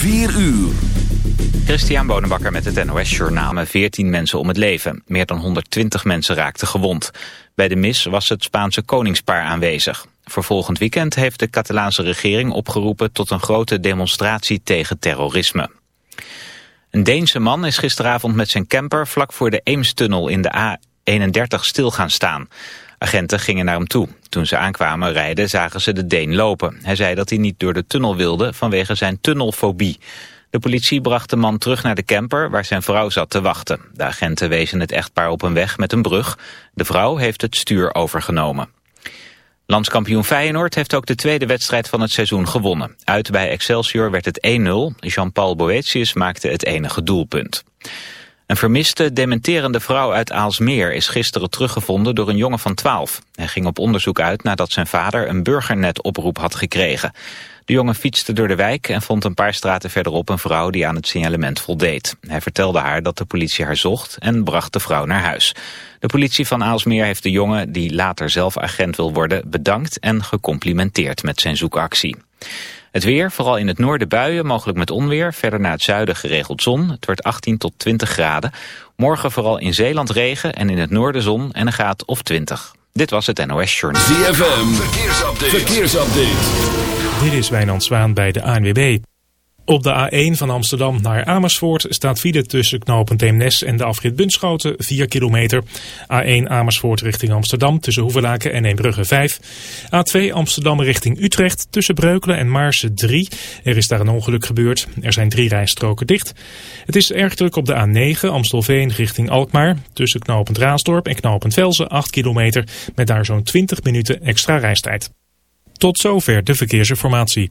4 uur. Christian Bonenbakker met het NOS Journaal. 14 mensen om het leven. Meer dan 120 mensen raakten gewond. Bij de mis was het Spaanse koningspaar aanwezig. Voor volgend weekend heeft de Catalaanse regering opgeroepen... tot een grote demonstratie tegen terrorisme. Een Deense man is gisteravond met zijn camper... vlak voor de Eemstunnel in de A31 stil gaan staan. Agenten gingen naar hem toe. Toen ze aankwamen rijden zagen ze de Deen lopen. Hij zei dat hij niet door de tunnel wilde vanwege zijn tunnelfobie. De politie bracht de man terug naar de camper waar zijn vrouw zat te wachten. De agenten wezen het echtpaar op een weg met een brug. De vrouw heeft het stuur overgenomen. Landskampioen Feyenoord heeft ook de tweede wedstrijd van het seizoen gewonnen. Uit bij Excelsior werd het 1-0. Jean-Paul Boetius maakte het enige doelpunt. Een vermiste, dementerende vrouw uit Aalsmeer is gisteren teruggevonden door een jongen van 12. Hij ging op onderzoek uit nadat zijn vader een burgernetoproep had gekregen. De jongen fietste door de wijk en vond een paar straten verderop een vrouw die aan het signalement voldeed. Hij vertelde haar dat de politie haar zocht en bracht de vrouw naar huis. De politie van Aalsmeer heeft de jongen, die later zelf agent wil worden, bedankt en gecomplimenteerd met zijn zoekactie. Het weer, vooral in het noorden buien, mogelijk met onweer. Verder naar het zuiden geregeld zon. Het wordt 18 tot 20 graden. Morgen vooral in Zeeland regen en in het noorden zon en een graad of 20. Dit was het NOS Journal. ZFM, verkeersupdate. verkeersupdate. Dit is Wijnand Zwaan bij de ANWB. Op de A1 van Amsterdam naar Amersfoort staat file tussen knooppunt Eemnes en de afrit Bunschoten 4 kilometer. A1 Amersfoort richting Amsterdam tussen Hoevelaken en Eembrugge 5. A2 Amsterdam richting Utrecht tussen Breukelen en Maarsen 3. Er is daar een ongeluk gebeurd. Er zijn drie rijstroken dicht. Het is erg druk op de A9 Amstelveen richting Alkmaar. Tussen knooppunt Raasdorp en knooppunt Velzen 8 kilometer met daar zo'n 20 minuten extra reistijd. Tot zover de verkeersinformatie.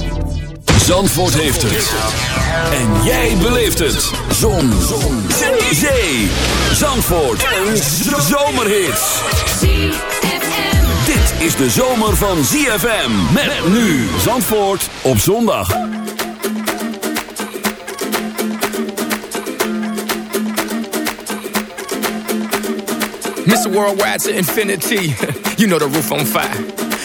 Zandvoort heeft het. En jij beleeft het. Zon. Zon. Zee. Zandvoort. Een zomerhit. Dit is de zomer van ZFM. Met nu Zandvoort op zondag. Mr. Worldwide to infinity. you know the roof on fire.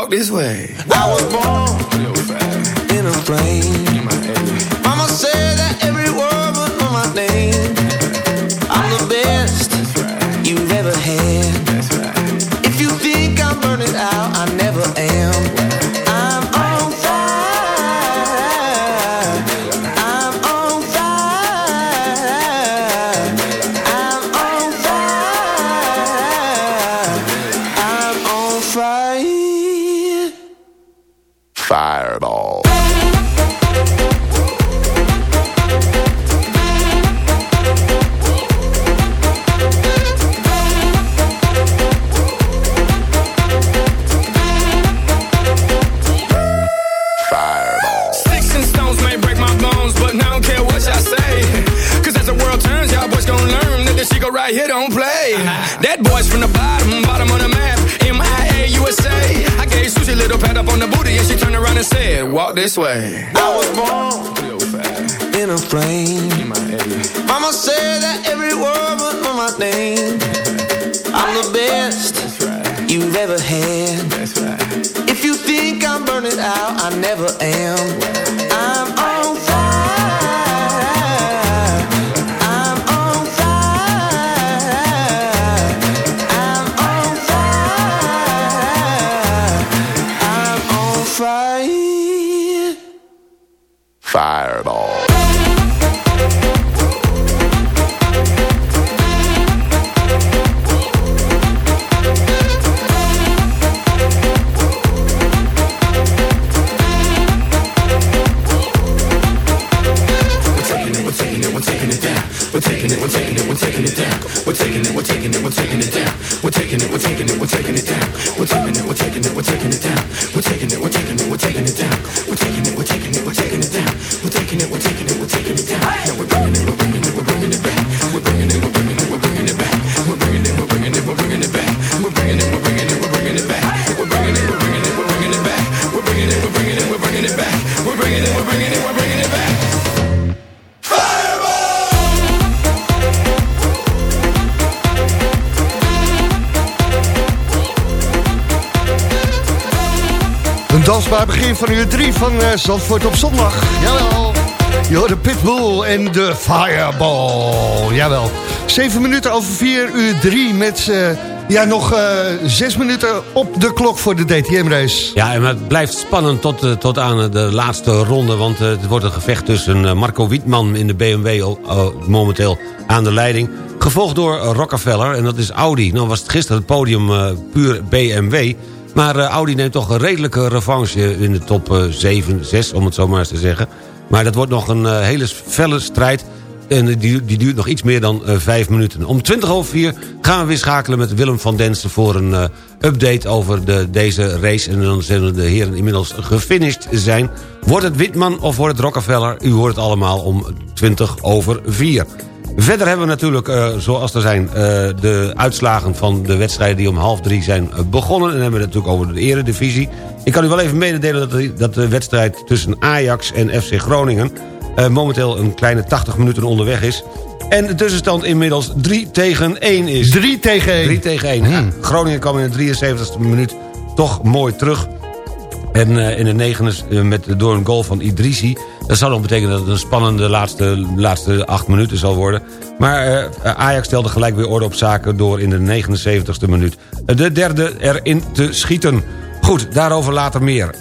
"Walk this way." I was born in a plane. Mama said that 3 van Zandvoort op zondag. Jawel. Je hoort de Pitbull en de Fireball. Jawel. 7 minuten over 4 uur 3 met eh, ja, nog eh 6 minuten op de klok voor de DTM-race. Ja, en het blijft spannend tot, eh, tot aan de laatste ronde... want het wordt een gevecht tussen Marco Wietman in de BMW... momenteel aan de leiding... gevolgd door Rockefeller, en dat is Audi. Nou was het gisteren het podium puur BMW... maar eh, Audi neemt toch een redelijke revanche in de top eh, 7, 6... om het zo maar eens te zeggen. Maar dat wordt nog een eh, hele felle strijd... En die, die duurt nog iets meer dan eh, vijf minuten. Om 20 over 4 gaan we weer schakelen met Willem van Densen... voor een eh, update over de, deze race. En dan zullen de heren inmiddels gefinished zijn. Wordt het Witman of wordt het Rockefeller? U hoort het allemaal om 20 over 4. Verder hebben we natuurlijk, eh, zoals er zijn... eh, de uitslagen van de wedstrijden die om half drie zijn eh, begonnen. En dan hebben we het natuurlijk over de eredivisie. Ik kan u wel even mededelen dat de, dat de wedstrijd tussen Ajax en FC Groningen... momenteel een kleine 80 minuten onderweg is. En de tussenstand inmiddels 3 tegen 1 is. 3 tegen 1. 3 tegen 1. Ja, Groningen kwam in de 73e minuut toch mooi terug. En eh, in de eh, met, door een goal van Idrissi. Dat zou dan betekenen dat het een spannende laatste, laatste acht minuten zal worden. Maar eh, Ajax stelde gelijk weer orde op zaken door in de 79e minuut de derde erin te schieten. Goed, daarover later meer.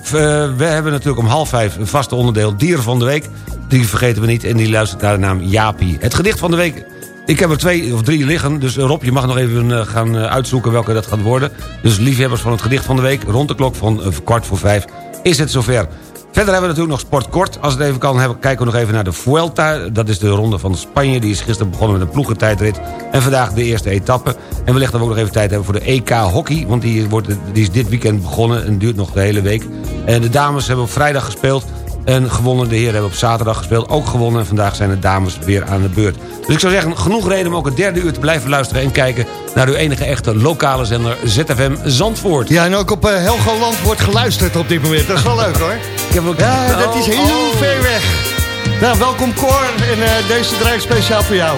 We hebben natuurlijk om half vijf een vaste onderdeel Dieren van de Week. Die vergeten we niet en die luistert naar de naam Jaapie. Het gedicht van de week ik heb er twee of drie liggen, dus Rob, je mag nog even eh, gaan eh, uitzoeken welke dat gaat worden. Dus liefhebbers van het gedicht van de week, rond de klok van eh, kwart voor vijf, is het zover. Verder hebben we natuurlijk nog sport kort. Als het even kan, kijken we nog even naar de Vuelta. Dat is de ronde van Spanje. Die is gisteren begonnen met een ploegentijdrit. En vandaag de eerste etappe. En wellicht dat we ook nog even tijd hebben voor de EK Hockey. Want die, wordt, die is dit weekend begonnen en duurt nog de hele week. En de dames hebben op vrijdag gespeeld. En gewonnen, de heren hebben op zaterdag gespeeld, ook gewonnen. En vandaag zijn de dames weer aan de beurt. Dus ik zou zeggen, genoeg reden om ook het derde uur te blijven luisteren... en kijken naar uw enige echte lokale zender ZFM Zandvoort. Ja, en ook op eh, Helgoland wordt geluisterd op dit moment. Dat is wel leuk hoor. Ik heb ook... Ja, dat is heel Oh, oh. ver weg. Nou, welkom Cor. En eh, deze draai speciaal voor jou.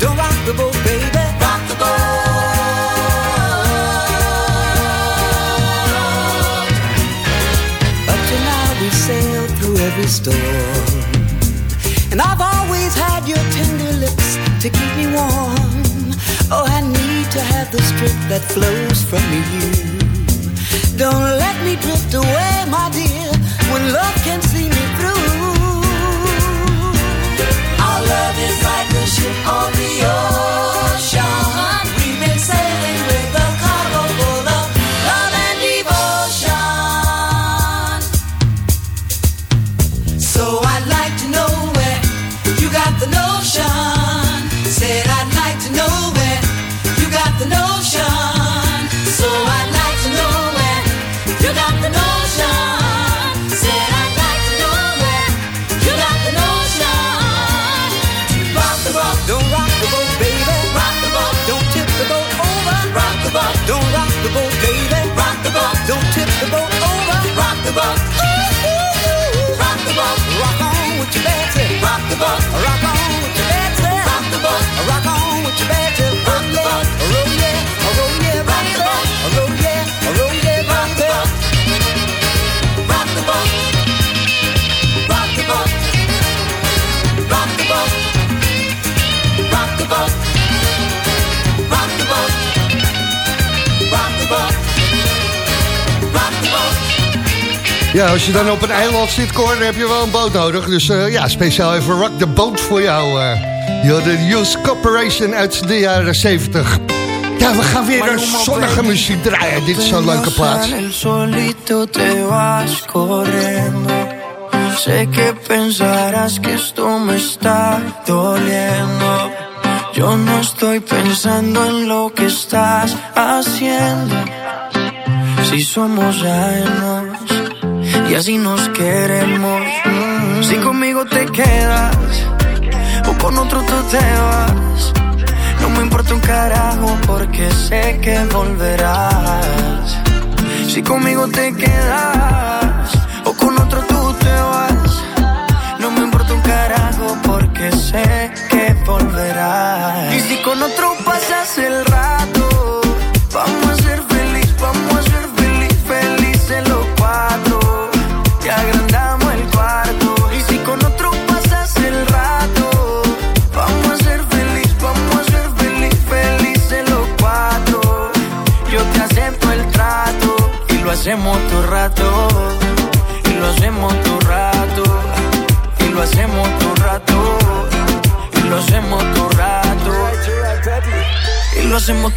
don't rock the boat, baby. Rock the boat. We sailed through every storm, and I've always had your tender lips to keep me warm. Oh, I need to have the strength that flows from you. Don't let me drift away, my dear, when love can see me through. Our love is like a ship on the ocean. Rock the boat, rock on with your. Rock the boat, rock on with your. Rock the boat, rock on with your. Rock the boat, roll yeah, roll yeah, rock the boat, roll yeah, roll yeah, rock the boat. Rock the boat, rock the boat, rock the boat, rock the boat, Ja, als je dan op een eiland zit, Cor, dan heb je wel een boot nodig. Dus eh, ja, speciaal even Rock the Boat voor jou. had de Youth Corporation uit de jaren 70. Ja, we gaan weer een zonnige muziek draaien. Dit is zo'n leuke plaats. Sé que pensarás que esto me está doliendo. Yo no estoy pensando en lo que estás haciendo. Si somos ajenos y así nos queremos. Si conmigo te quedas o con otro tú te vas. No me importa un carajo porque sé que volverás. Si conmigo te quedas o con otro tú te vas. No me importa un carajo porque sé que volverás. Y si con otro pasas el rato, vamos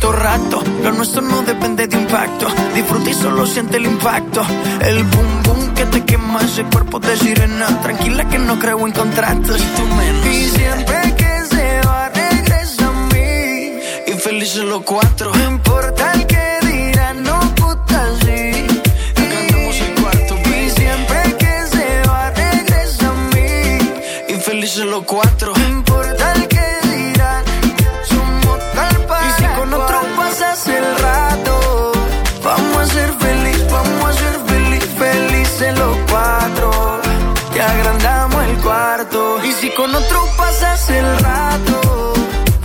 Rato. Lo nuestro no depende de impacto. Disfruta y solo siente el impacto. El boom boom que te quema ese cuerpo de sirena. Tranquila que no creo en contratos. Y tú menos. Y siempre que se va, regresa a mí. Y felices los cuatro. No importa el que dirán, no puta sí. Cantamos el cuarto. Y siempre que se va, regresa a mí. Y felices los cuatro. No con otro pasas el rato,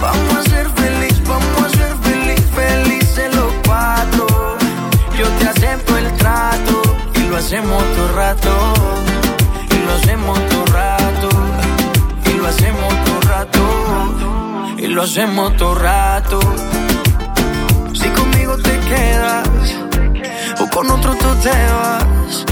vamos a ser feliz, vamos a ser feliz, felices los cuatro. Yo te acepto el trato y lo hacemos todo rato. Y lo hacemos todo rato. Y lo hacemos todo rato. Y lo hacemos todo rato. Si conmigo te quedas o con otro tú te vas.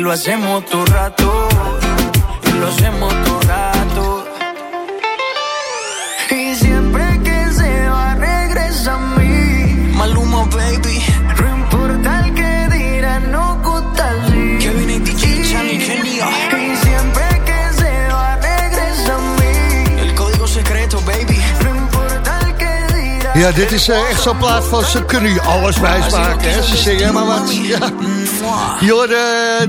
lo hacemos todo rato. Y lo hacemos todo rato. Y siempre que se va, regresa a mí. Maluma, baby. No importa el que dirán, no gusta así. Kevin y DJ, Chani, Kenia. Y siempre que se va, regresa a mí. El código secreto, baby. No Ja, dit is eh, echt zo'n plaat van ze kunnen je alles wijsmaken. Hè? Ze zingen maar wat. Ja. Je hoorde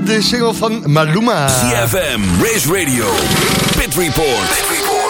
de single van Maluma. CFM, Race Radio, Pit Report.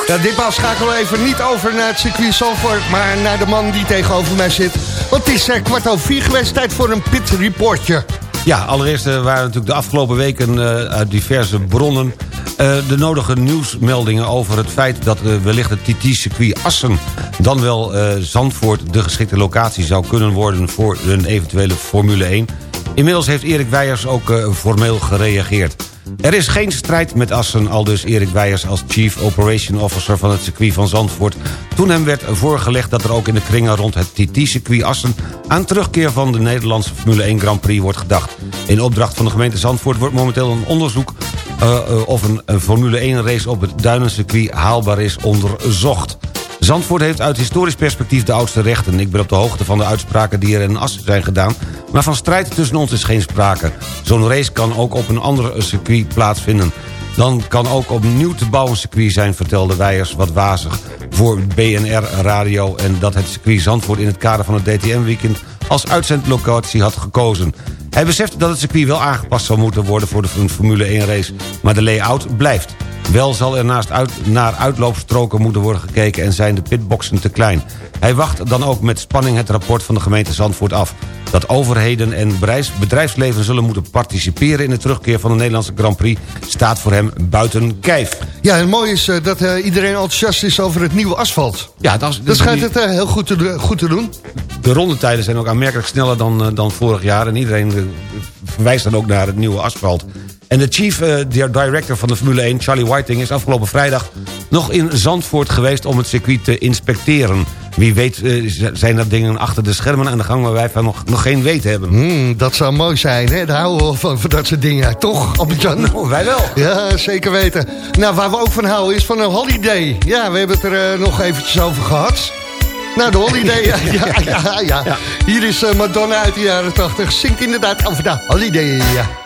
Ja, ditmaal schakelen we even niet over naar het circuit Zandvoort... maar naar de man die tegenover mij zit. Want het is eh, kwart over vier geweest, tijd voor een pit reportje. Ja, allereerst eh, waren natuurlijk de afgelopen weken eh, uit diverse bronnen... eh, de nodige nieuwsmeldingen over het feit dat wellicht het TT-circuit Assen... dan wel eh, Zandvoort de geschikte locatie zou kunnen worden... voor een eventuele Formule 1. Inmiddels heeft Erik Weijers ook eh, formeel gereageerd. Er is geen strijd met Assen, aldus Erik Weijers als Chief Operation Officer van het circuit van Zandvoort... toen hem werd voorgelegd dat er ook in de kringen rond het TT-circuit Assen... aan terugkeer van de Nederlandse Formule 1 Grand Prix wordt gedacht. In opdracht van de gemeente Zandvoort wordt momenteel een onderzoek... eh, of een, een Formule 1 race op het Duinencircuit haalbaar is onderzocht. Zandvoort heeft uit historisch perspectief de oudste rechten. Ik ben op de hoogte van de uitspraken die er in Assen zijn gedaan... maar van strijd tussen ons is geen sprake. Zo'n race kan ook op een ander circuit plaatsvinden. Dan kan ook opnieuw te bouwen circuit zijn, vertelde Weijers wat wazig... voor BNR Radio en dat het circuit Zandvoort in het kader van het DTM-weekend... als uitzendlocatie had gekozen. Hij beseft dat het circuit wel aangepast zou moeten worden voor de Formule 1-race... maar de layout blijft. Wel zal er naast uit, naar uitloopstroken moeten worden gekeken... en zijn de pitboxen te klein. Hij wacht dan ook met spanning het rapport van de gemeente Zandvoort af. Dat overheden en bedrijfs- bedrijfsleven zullen moeten participeren... in de terugkeer van de Nederlandse Grand Prix... staat voor hem buiten kijf. Ja, en mooi is eh, dat eh, iedereen enthousiast is over het nieuwe asfalt. Ja, dat, Dat schijnt het eh, heel goed te, goed te doen. De rondetijden zijn ook aanmerkelijk sneller dan, dan vorig jaar... en iedereen verwijst dan ook naar het nieuwe asfalt. En de chief eh, di- director van de Formule 1, Charlie Whiting... is afgelopen vrijdag nog in Zandvoort geweest om het circuit te inspecteren. Wie weet eh, zijn er dingen achter de schermen aan de gang... waar wij van nog, nog geen weet hebben. Hmm, dat zou mooi zijn, hè? Daar houden we van, van dat soort dingen. Toch, Albert-Jan? Oh, wij wel. Ja, zeker weten. Nou, waar we ook van houden is van een holiday. Ja, we hebben het er eh, nog eventjes over gehad. Nou, de holiday, ja, ja, ja, ja. Hier is Madonna uit de jaren 80. Zingt inderdaad over de holiday, ja.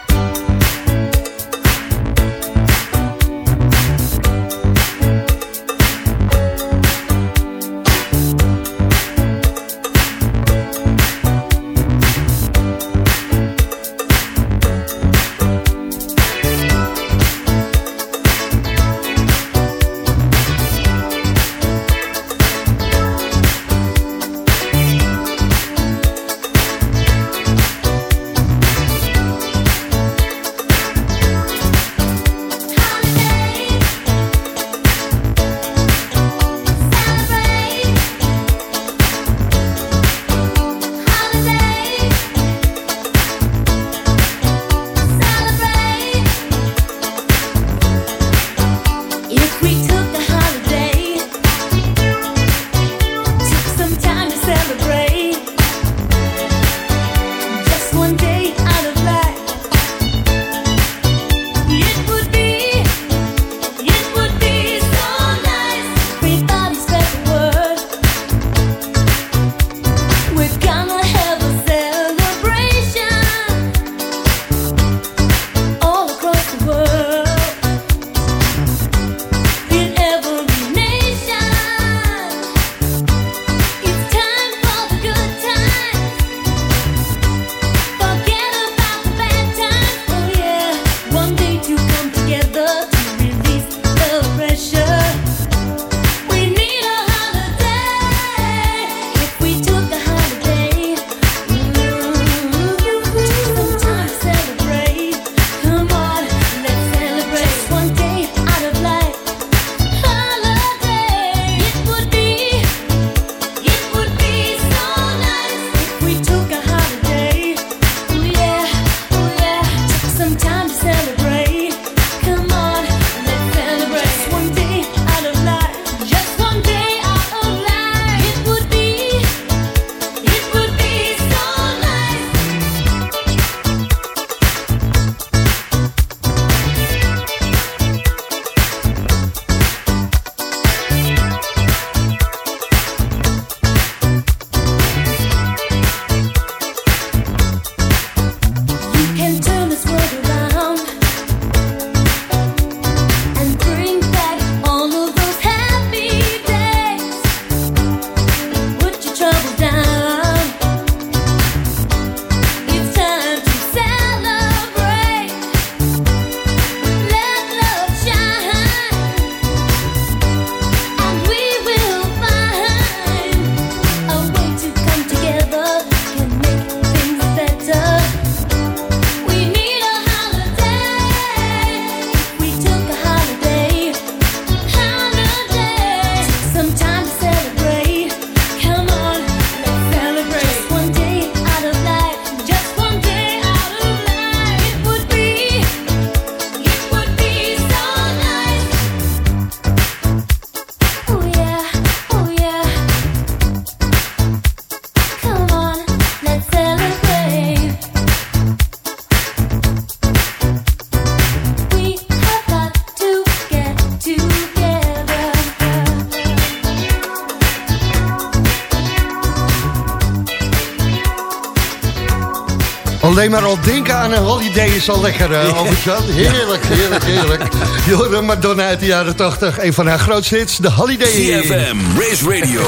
Alleen maar al denken aan een holiday is al lekker, uh, Albert-Jan. Heerlijk, heerlijk, heerlijk. Je hoorde Madonna uit de jaren 80. Een van haar grootste hits, de Holiday. CFM, Race Radio,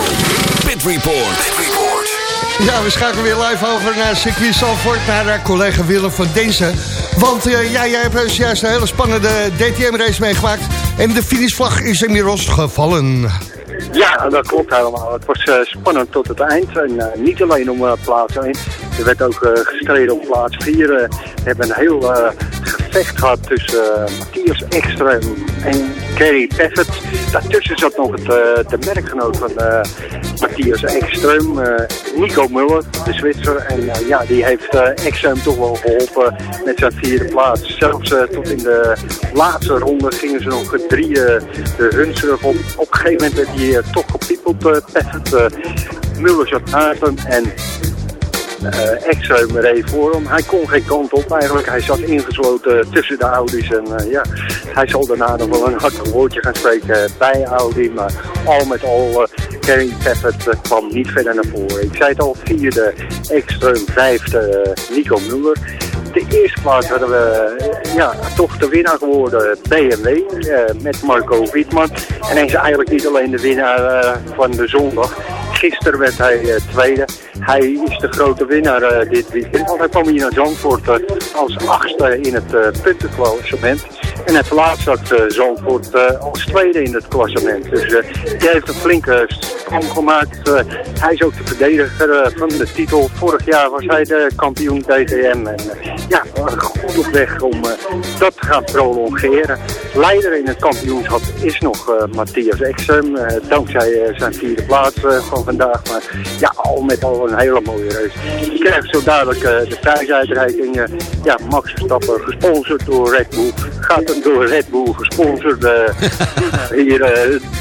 Pit Report. Pit Report. Ja, we schakelen weer live over naar circuit Zandvoort... naar uh, collega Willem van Denzen. Want uh, ja, jij hebt dus juist een hele spannende DTM-race meegemaakt... en de finishvlag is inmiddels gevallen. Ja, dat klopt helemaal. Het was uh, spannend tot het eind. En uh, niet alleen om uh, plaats 1. Er werd ook gestreden om plaats 4. we hebben een heel gevecht gehad tussen Matthias Ekström en Kerry Paffett. Daartussen zat nog het, de merkgenoot van Matthias Ekström, Nico Muller, de Zwitser. En ja, die heeft Ekström toch wel geholpen met zijn vierde plaats. Zelfs tot in de laatste ronde gingen ze nog drieën de Hunsrug op. Op een gegeven moment werd uh, toch gepiepeld, Paffett. Muller zat naast en uh, Exum reed voor hem. Hij kon geen kant op eigenlijk. Hij zat ingesloten tussen de Audi's. En uh, ja, hij zal daarna nog wel een hartig woordje gaan spreken bij Audi. Maar al met al, Kerry Paffett kwam niet verder naar voren. Ik zei het al, vierde Extrem, vijfde Nico Muller de eerste plaats hadden we ja, toch de winnaar geworden, BMW, uh, met Marco Wietman. En hij is eigenlijk niet alleen de winnaar uh, van de zondag. Gisteren werd hij uh, tweede. Hij is de grote winnaar dit weekend, want hij kwam hier naar Zandvoort als achtste in het puntenklassement. En hij verlaat straks Zandvoort als tweede in het klassement. Dus die heeft een flinke sprong gemaakt. hij is ook de verdediger van de titel. Vorig jaar was hij de kampioen DTM. En ja, goed op weg om uh, dat te gaan prolongeren. Leider in het kampioenschap is nog uh, Matthias Exum, uh, dankzij zijn vierde plaats van vandaag. Maar ja, al met al een hele mooie race. Je krijgt zo dadelijk de prijsuitreiking. ja, Max Verstappen, gesponsord door Red Bull. Gaat hem door Red Bull gesponsord hier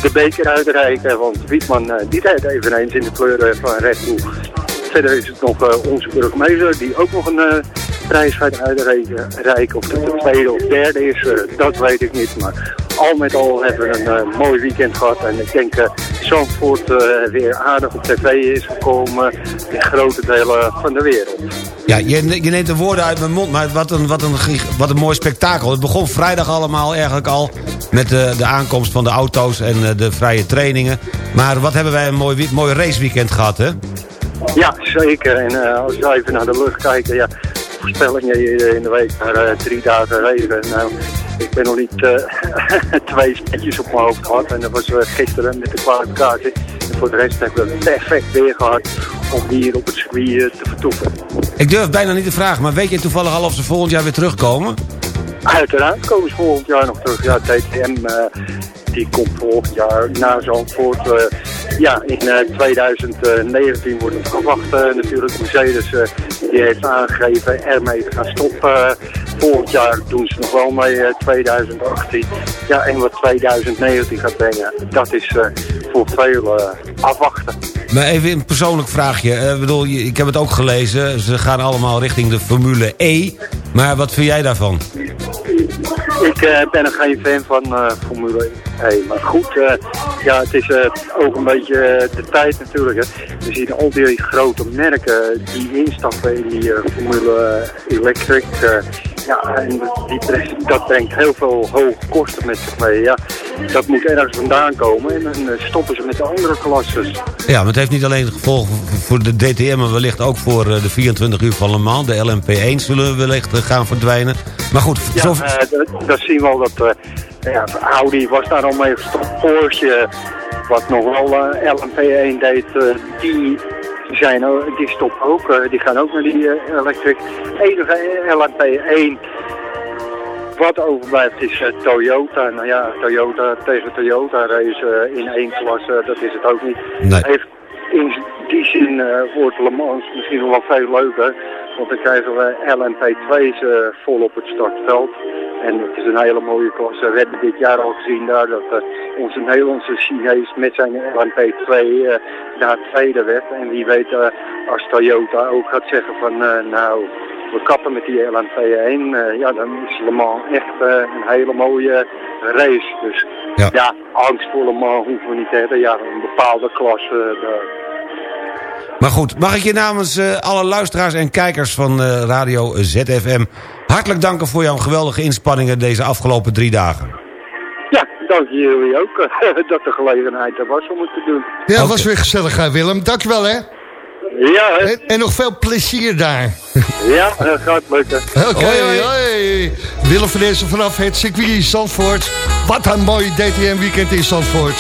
de beker uitreiken. Want Wietman die rijdt eveneens in de kleuren van Red Bull. Verder is het nog onze burgemeester die ook nog een prijs gaat uitreiken. Of het de tweede of derde is, dat weet ik niet. Maar al met al hebben we een uh, mooi weekend gehad. En ik denk uh, Zandvoort uh, weer aardig op tv is gekomen in grote delen van de wereld. Ja, je, je neemt de woorden uit mijn mond, maar wat een, wat, een, wat een mooi spektakel. Het begon vrijdag allemaal eigenlijk al met de, de aankomst van de auto's en de vrije trainingen. Maar wat hebben wij een mooi, mooi raceweekend gehad, hè? Ja, zeker. En als we even naar de lucht kijken, ja, voorspellingen in de week naar drie dagen regen. Nou, ik ben nog niet uh, twee spetjes op mijn hoofd gehad. En dat was uh, gisteren met de kwalificatie. En voor de rest hebben we perfect weer gehad om hier op het circuit te vertoeven. Ik durf bijna niet te vragen, maar weet je toevallig al of ze volgend jaar weer terugkomen? Uiteraard komen ze volgend jaar nog terug. Ja, TTM die komt volgend jaar naar Zandvoort. Uh, ja, in uh, 2019 wordt het verwacht uh, natuurlijk. Mercedes die heeft aangegeven ermee te gaan stoppen. Volgend jaar doen ze nog wel mee, 2018. Ja, en wat 2019 gaat brengen, dat is voor veel afwachten. Maar even een persoonlijk vraagje. Bedoel, ik heb het ook gelezen. Ze gaan allemaal richting de Formule E. Maar wat vind jij daarvan? Ik uh, ben er geen fan van uh, Formule 1. Hey, maar goed, uh, ja, het is ook een beetje de tijd natuurlijk. Hè. We zien al die grote merken die instappen in die Formule Electric. ja, en die, dat brengt heel veel hoge kosten met zich mee. Ja, dat moet ergens vandaan komen en dan stoppen ze met de andere klasses. Ja, maar het heeft niet alleen gevolgen voor de DTM, maar wellicht ook voor de 24 uur van Le Mans. De LMP1 zullen wellicht gaan verdwijnen. Maar goed, ja, zo... dat zien we al dat uh, ja, Audi was daar al mee gestopt. Porsche, wat nog wel uh, LMP1 deed, uh, die, zijn, die stoppen ook. die gaan ook naar die electric. Enige LMP1 wat overblijft is Toyota. Nou ja, Toyota tegen Toyota race in één klasse, dat is het ook niet. Nee. Heeft in die zin wordt Le Mans misschien nog wel veel leuker. Want dan krijgen we LMP2's uh, vol op het startveld. En het is een hele mooie klasse. We hebben dit jaar al gezien daar dat uh, onze Nederlandse Chinees met zijn LMP2 uh, daar tweede werd. En wie weet uh, als Toyota ook gaat zeggen van nou, we kappen met die LMP1. ja, dan is Le Mans echt een hele mooie race. Dus ja. ja. angst voor Le Mans hoeven we niet te hebben. Ja, een bepaalde klasse daar Maar goed, mag ik je namens eh, alle luisteraars en kijkers van eh, Radio ZFM... hartelijk danken voor jouw geweldige inspanningen deze afgelopen drie dagen. Ja, dank jullie ook eh, dat de gelegenheid er was om het te doen. Ja, het was weer gezellig, Willem. Dankjewel, hè. Ja, hè? En, en nog veel plezier daar. ja, dat gaat lukken. Oké, hoi. Willem van Dessen vanaf het circuit Zandvoort. Wat een mooi DTM-weekend in Zandvoort.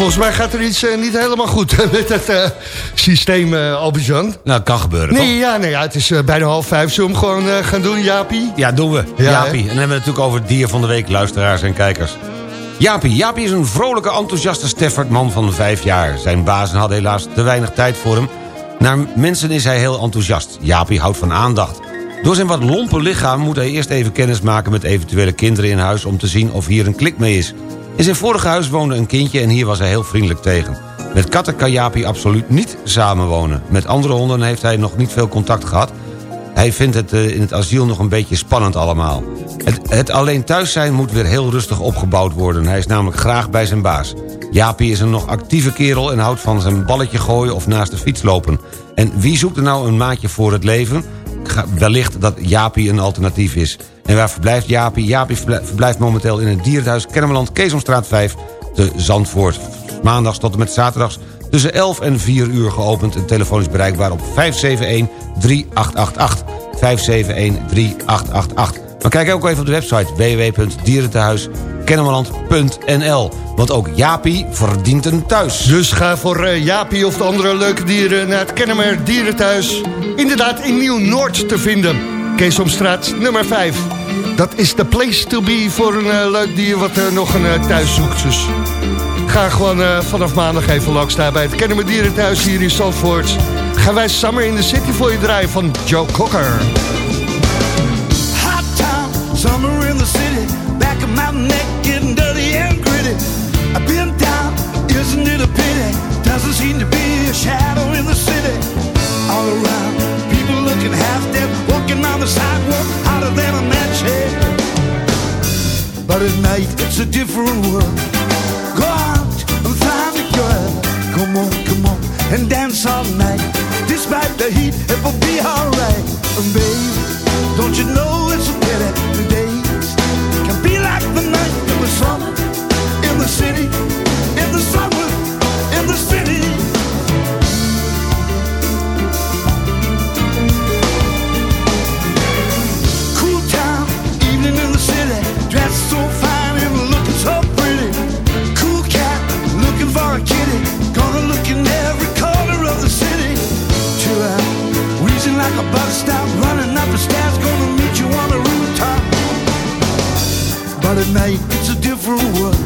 Volgens mij gaat er iets eh, niet helemaal goed met het eh, systeem, uh, Albizan. Nou, kan gebeuren, Nee, toch? ja, nee, ja, het is eh, bijna half vijf. Zullen we hem gewoon eh, gaan doen, Jaapie? Ja, doen we. Ja, Jaapie. hè? En dan hebben we het natuurlijk over het dier van de week, luisteraars en kijkers. Jaapie. Jaapie is een vrolijke, enthousiaste Stafford-man van vijf jaar. Zijn bazen hadden helaas te weinig tijd voor hem. Naar mensen is hij heel enthousiast. Jaapie houdt van aandacht. Door zijn wat lompe lichaam moet hij eerst even kennis maken met eventuele kinderen in huis... om te zien of hier een klik mee is. In zijn vorige huis woonde een kindje en hier was hij heel vriendelijk tegen. Met katten kan Jaapie absoluut niet samenwonen. Met andere honden heeft hij nog niet veel contact gehad. Hij vindt het eh, in het asiel nog een beetje spannend allemaal. Het, het alleen thuis zijn moet weer heel rustig opgebouwd worden. Hij is namelijk graag bij zijn baas. Jaapie is een nog actieve kerel en houdt van zijn balletje gooien of naast de fiets lopen. En wie zoekt er nou een maatje voor het leven? Wellicht dat Jaapie een alternatief is. En waar verblijft Jaapie? Jaapie verblijft- momenteel in het dierenthuis Kennemerland Keesomstraat 5 te Zandvoort. Maandags tot en met zaterdags tussen 11 en 4 uur geopend. En telefonisch bereikbaar op 571-3888. 571-3888. Maar kijk ook even op de website www.dierentehuiskennemerland.nl. Want ook Jaapie verdient een thuis. Dus ga voor Jaapie of de andere leuke dieren naar het Kennemer Dierenthuis. Inderdaad in Nieuw-Noord te vinden. Keesomstraat nummer 5. Dat is de place to be voor een eh, leuk dier wat eh, nog een eh, thuis zoekt. Dus ga gewoon vanaf maandag even langs daar bij het Kennemer Dierenthuis hier in Zandvoort. Gaan wij Summer in the City voor je draaien van Joe Cocker. Hot town, summer in the city. Back of my neck getting dirty and gritty. I've been down, isn't it a pity? Doesn't seem to be a shadow in the city. All around, people looking half dead, walking on the sidewalk, hotter than a match head. But at night, it's a different world. Go out and find a girl. Come on, come on, and dance all night. Despite the heat, it will be alright. And baby, don't you know it's a pity bus stop, running up the stairs, gonna meet you on the rooftop. But at night, it's a different world.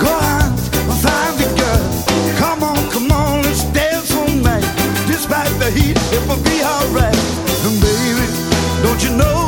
Go on, find the girl. Come on, come on, let's dance all night. Despite the heat, it will be alright. And baby, don't you know?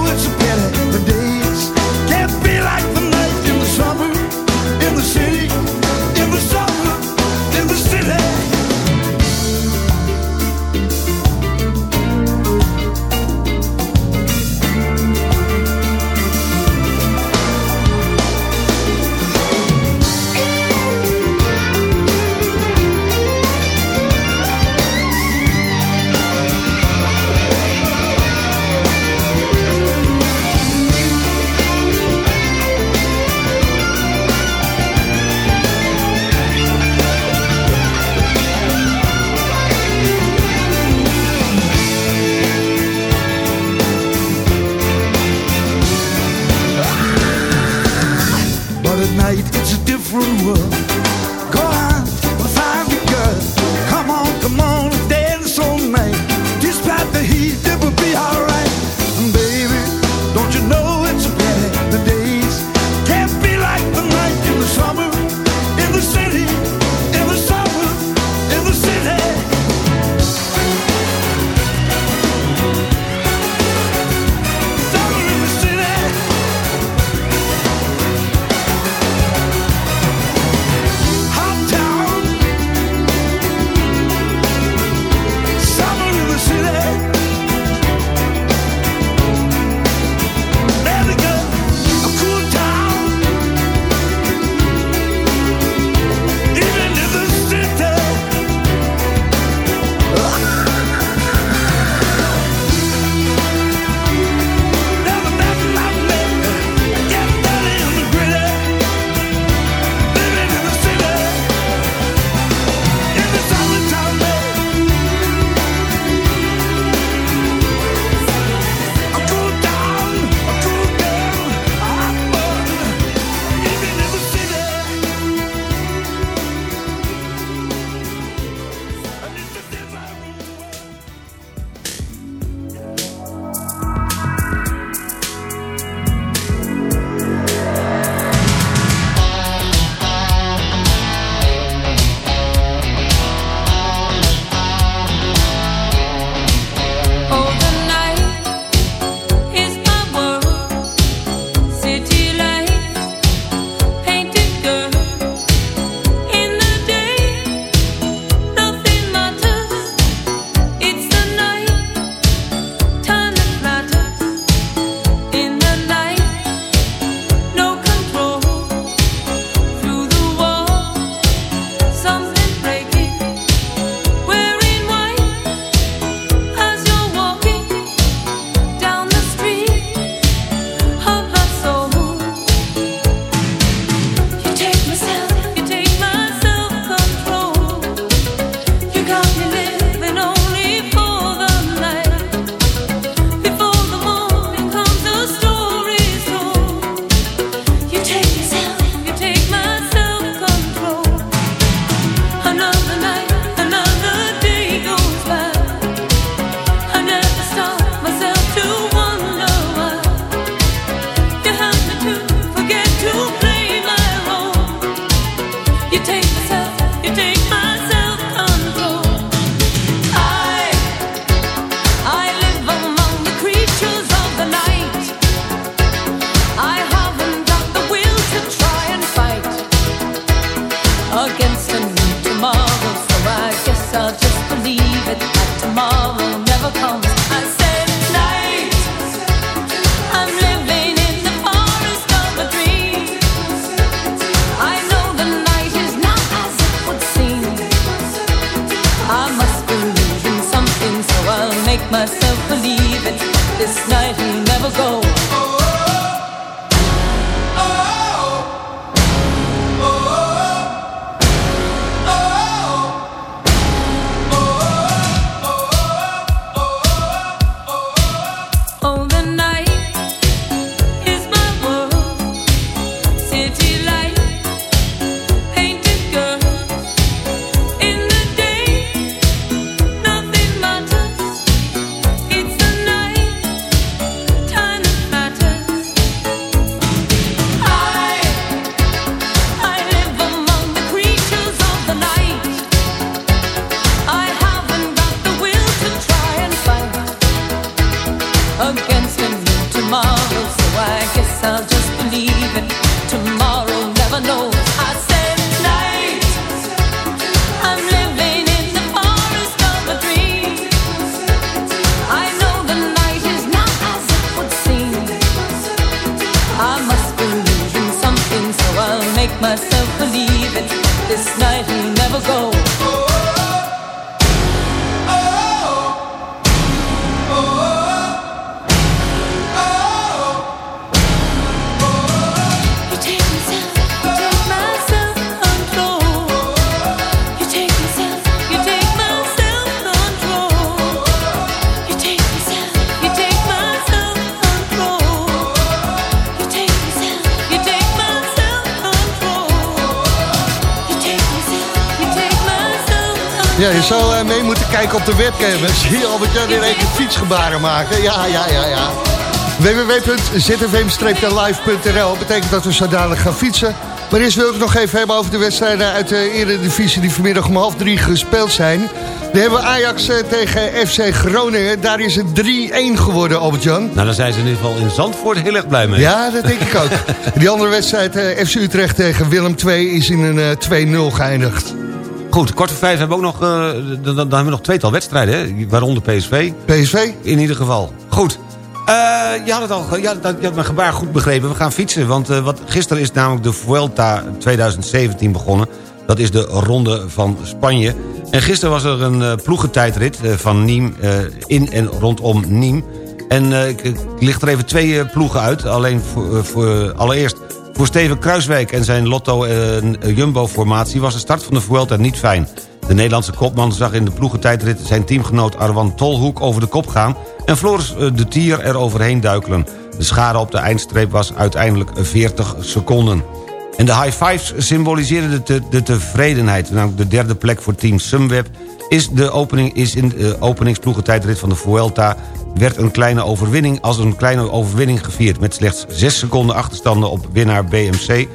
Myself believe it. This night Ja, je zou eh, mee moeten kijken op de webcam. Zie je Albert-Jan in één keer fietsgebaren maken. Ja, ja, ja, ja. www.zfm-live.nl betekent dat we zo dadelijk gaan fietsen. Maar eerst wil ik nog even hebben over de wedstrijden uit de Eredivisie... die vanmiddag om half drie gespeeld zijn. We hebben Ajax eh, tegen FC Groningen. Daar is het 3-1 geworden, Albert-Jan. Nou, dan zijn ze in ieder geval in Zandvoort heel erg blij mee. Ja, dat denk ik ook. Die andere wedstrijd, eh, FC Utrecht tegen Willem II... is in een eh, 2-0 geëindigd. Goed, kwart voor vijf hebben we ook nog, eh, dan, dan hebben we nog tweetal wedstrijden, hè? waaronder PSV. PSV? In ieder geval. Goed. Eh, je had het al, je had, je had mijn gebaar goed begrepen. We gaan fietsen, want eh, wat, gisteren is namelijk de Vuelta 2017 begonnen. Dat is de ronde van Spanje. En gisteren was er een eh, ploegentijdrit van eh, in en rondom Nîmes. En ik, ik licht er even twee ploegen uit. Alleen voor, voor, allereerst voor Steven Kruiswijk en zijn Lotto en Jumbo-formatie... was de start van de Vuelta niet fijn. De Nederlandse kopman zag in de ploegentijdrit zijn teamgenoot Arwan Tolhoek over de kop gaan... en Floris eh, de Tier er overheen duikelen. De schade op de eindstreep was uiteindelijk 40 seconden. En de high fives symboliseerden de, de tevredenheid. Namelijk de derde plek voor team Sunweb is, de opening, is in de openingsploegentijdrit van de Vuelta... werd een kleine overwinning als een kleine overwinning gevierd... met slechts 6 seconden achterstanden op winnaar BMC...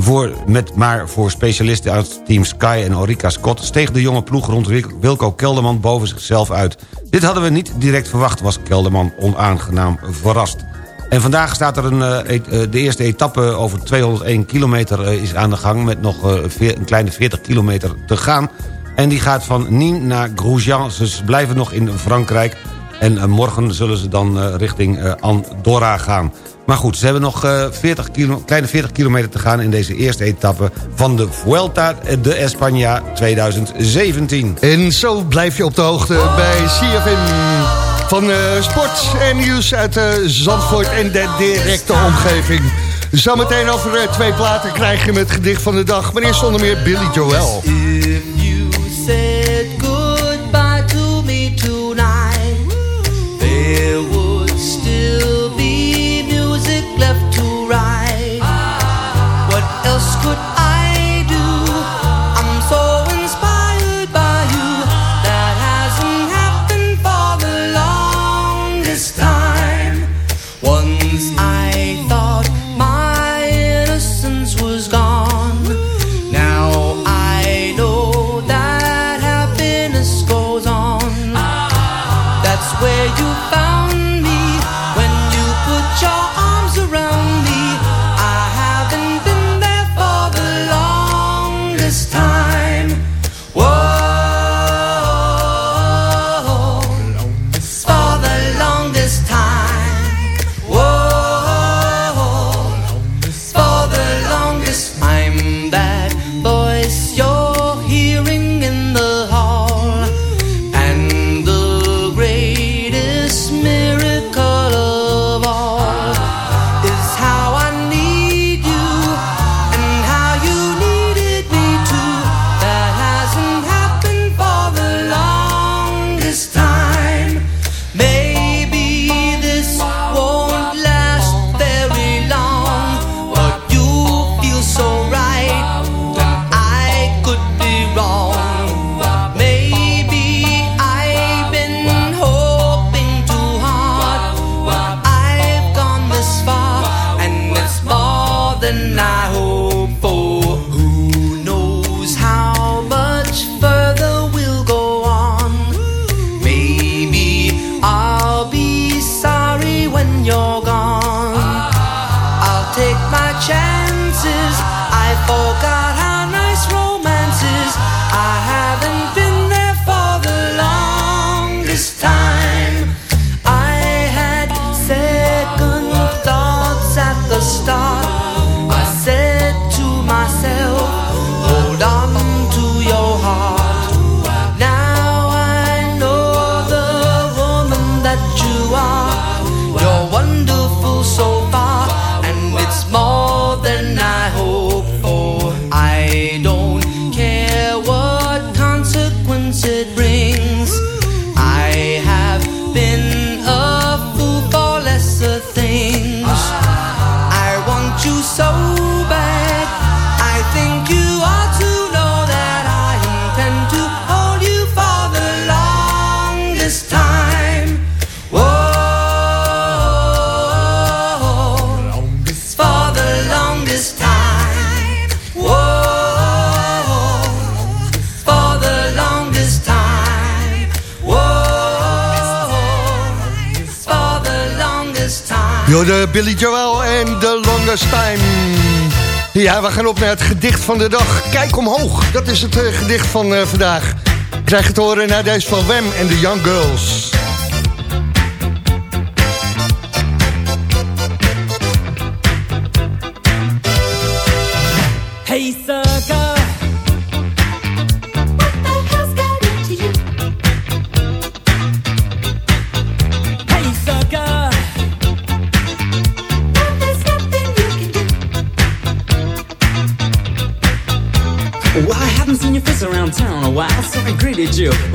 Voor, met, maar voor specialisten uit Team Sky en Orica Scott... steeg de jonge ploeg rond Wil- Wilco Kelderman boven zichzelf uit. Dit hadden we niet direct verwacht, was Kelderman onaangenaam verrast. En vandaag staat er een, eh, eh, de eerste etappe over 201 kilometer eh, is aan de gang... met nog een kleine 40 kilometer te gaan. En die gaat van Nîmes naar Grosjean. Ze blijven nog in Frankrijk. En eh, morgen zullen ze dan eh, richting eh, Andorra gaan. Maar goed, ze hebben nog eh, 40 kilo, kleine 40 kilometer te gaan... in deze eerste etappe van de Vuelta de España 2017. En zo blijf je op de hoogte bij CFM van eh, sport en nieuws uit Zandvoort en de directe omgeving. Zometeen over twee platen krijg je het gedicht van de dag. Eerst zonder meer Billy Joel. Yo, de Billy Joel en The Longest Time. Ja, we gaan op naar het gedicht van de dag. Kijk omhoog, dat is het uh, gedicht van uh, vandaag. Krijg het horen naar deze van Wem en de Young Girls.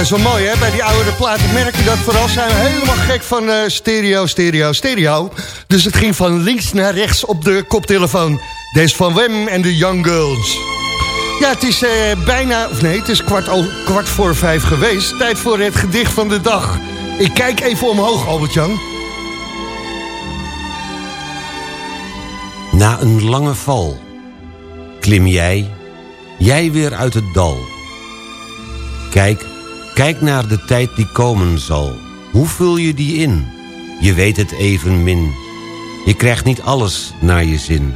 Is wel mooi hè, bij die oudere platen merk je dat vooral zijn we helemaal gek van eh, stereo, stereo, stereo. Dus het ging van links naar rechts op de koptelefoon. Deze van Wem en de Young Girls. Ja, het is eh, bijna, of nee, het is kwart, kwart voor vijf geweest. Tijd voor het gedicht van de dag. Ik kijk even omhoog, Albert-Jan. Na een lange val klim jij, jij weer uit het dal. Kijk, kijk naar de tijd die komen zal. Hoe vul je die in? Je weet het even min. Je krijgt niet alles naar je zin.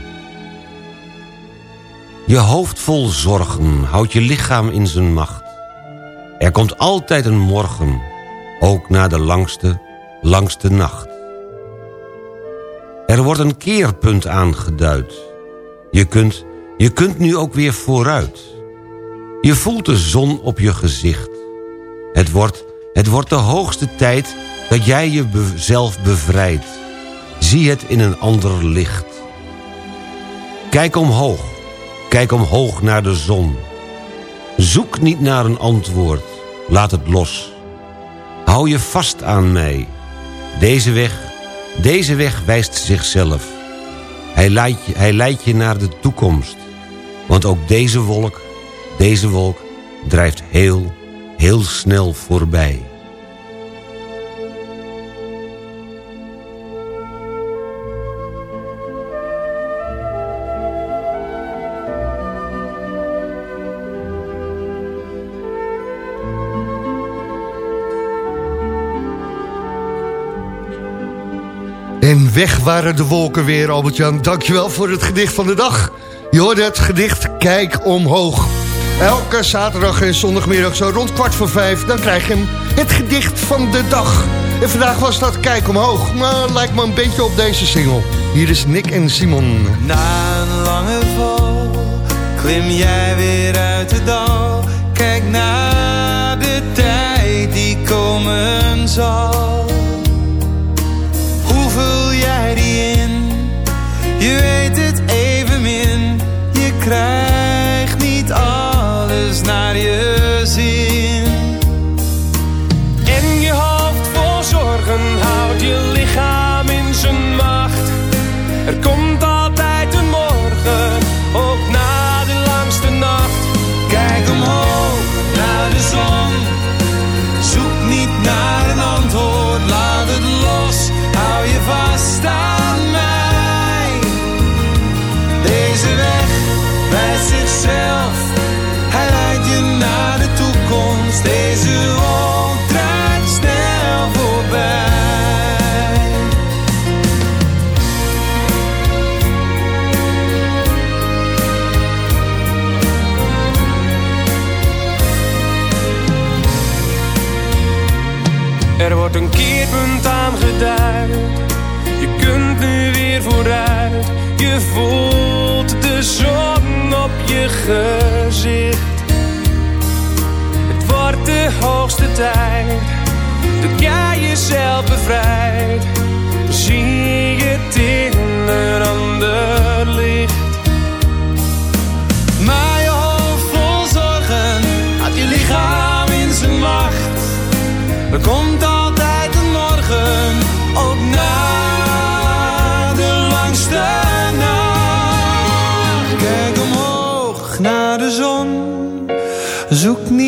Je hoofd vol zorgen houdt je lichaam in zijn macht. Er komt altijd een morgen, ook na de langste, langste nacht. Er wordt een keerpunt aangeduid. Je kunt, je kunt nu ook weer vooruit. Je voelt de zon op je gezicht. Het wordt, het wordt de hoogste tijd dat jij jezelf bevrijdt. Zie het in een ander licht. Kijk omhoog. Kijk omhoog naar de zon. Zoek niet naar een antwoord. Laat het los. Hou je vast aan mij. Deze weg, deze weg wijst zichzelf. Hij leidt, je, hij leidt je naar de toekomst. Want ook deze wolk, deze wolk, drijft heel, heel snel voorbij. En weg waren de wolken weer, Albert-Jan. Dankjewel voor het gedicht van de dag. Je hoorde het gedicht Kijk Omhoog. Elke zaterdag en zondagmiddag zo rond kwart voor vijf... dan krijg je hem het gedicht van de dag. En vandaag was dat Kijk Omhoog. Maar lijkt me een beetje op deze single. Hier is Nick en Simon. Na een lange val klim jij weer uit de dal. Kijk naar de tijd die komen zal. Hoe vul jij die in? Je weet het evenmin. Je krijgt naar je voelt de zon op je gezicht. Het wordt de hoogste tijd dat jij jezelf bevrijdt.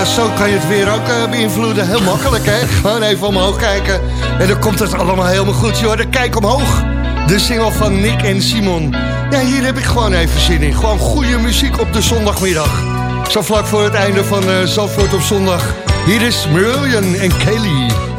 Ja, zo kan je het weer ook eh, beïnvloeden. Heel makkelijk, hè? Gewoon even omhoog kijken. En dan komt het allemaal helemaal goed. Joh, kijk omhoog. De single van Nick en Simon. Ja, hier heb ik gewoon even zin in. Gewoon goede muziek op de zondagmiddag. Zo vlak voor het einde van eh Zandvoort op zondag. Hier is Marillion en Kelly.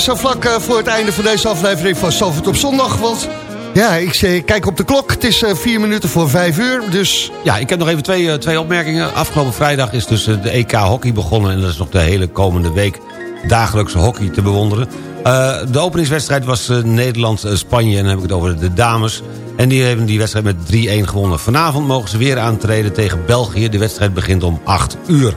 Zo vlak eh, voor het einde van deze aflevering van Salford op zondag. Want ja, ik zeg, kijk op de klok. Het is eh, vier minuten voor vijf uur, dus... Ja, ik heb nog even twee, eh, twee opmerkingen. Afgelopen vrijdag is dus de EK hockey begonnen... en dat is nog de hele komende week dagelijkse hockey te bewonderen. De openingswedstrijd was Nederland-Spanje... en dan heb ik het over de dames. En die hebben die wedstrijd met 3-1 gewonnen. Vanavond mogen ze weer aantreden tegen België. De wedstrijd begint om 8 uur.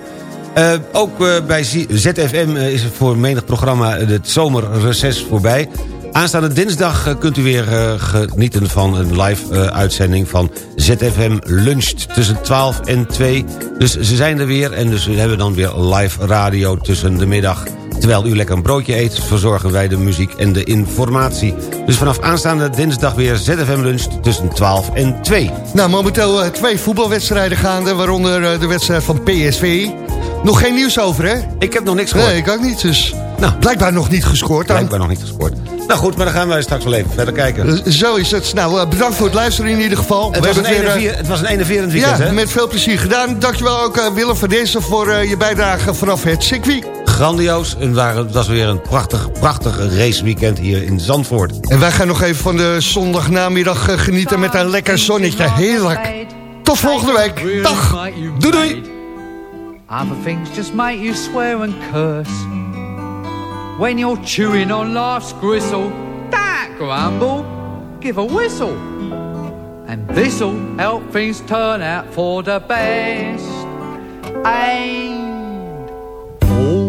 Eh, ook eh, bij ZFM eh, is het voor menig programma het zomerreces voorbij. Aanstaande dinsdag kunt u weer genieten van een live uitzending van ZFM Luncht tussen 12 en 2. Dus ze zijn er weer en dus we hebben dan weer live radio tussen de middag. Terwijl u lekker een broodje eet, verzorgen wij de muziek en de informatie. Dus vanaf aanstaande dinsdag weer ZFM Luncht tussen 12 en 2. Nou, momenteel eh, twee voetbalwedstrijden gaande, waaronder eh, de wedstrijd van PSV. Nog geen nieuws over, hè? Ik heb nog niks gehoord. Nee, ik ook niet, dus... Nou, blijkbaar nog niet gescoord dan. Blijkbaar nog niet gescoord. Nou goed, maar dan gaan wij straks wel even verder kijken. Eh, Zo is het. Nou, bedankt voor het luisteren in ieder geval. Het was, een weer, enervier- het was een enerverend weekend, Ja, hè? met veel plezier gedaan. Dankjewel ook Willem van Dezen voor je bijdrage vanaf het circuit. Grandioos. En waar- het was weer een prachtig, prachtig raceweekend hier in Zandvoort. En wij gaan nog even van de zondagnamiddag eh, genieten met een lekker zonnetje. Heerlijk. Tot volgende week. Dag. Doei doei. Other things just make you swear and curse. When you're chewing on life's gristle, don't grumble, give a whistle. And this'll help things turn out for the best. And